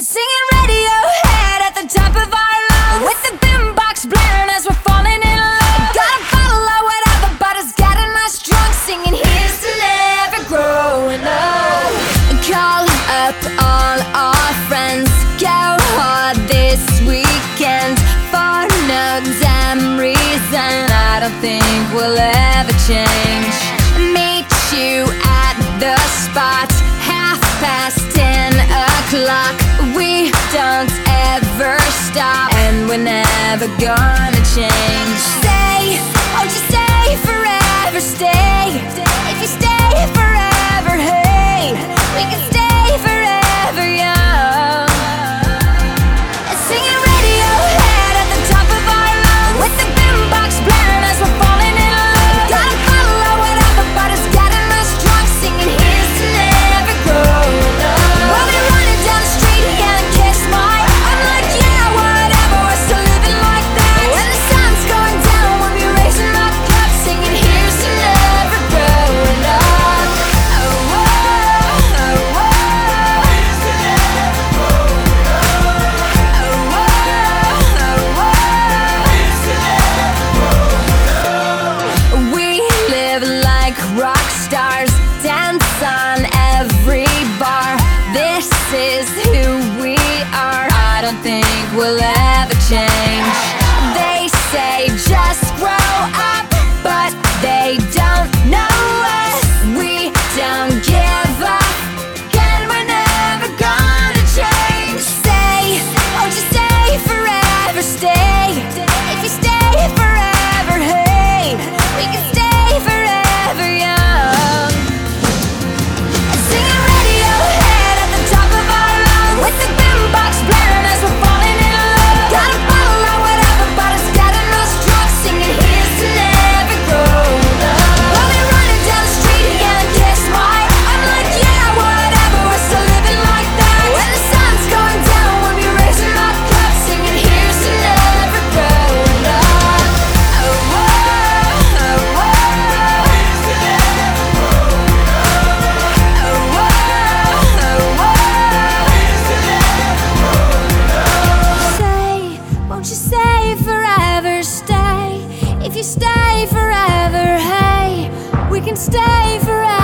Singing Radiohead at the top of our lungs. With the boombox blaring as we're falling in love. Got a bottle of whatever but it's a nice drunk. Singing here's to never growing up Call up all our friends. Go hard this weekend For no damn reason. I don't think we'll ever change never gonna change. Stay, oh just stay forever, stay forever, stay. If you stay forever, hey, we can stay forever.